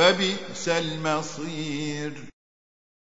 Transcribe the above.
وبئس المصير.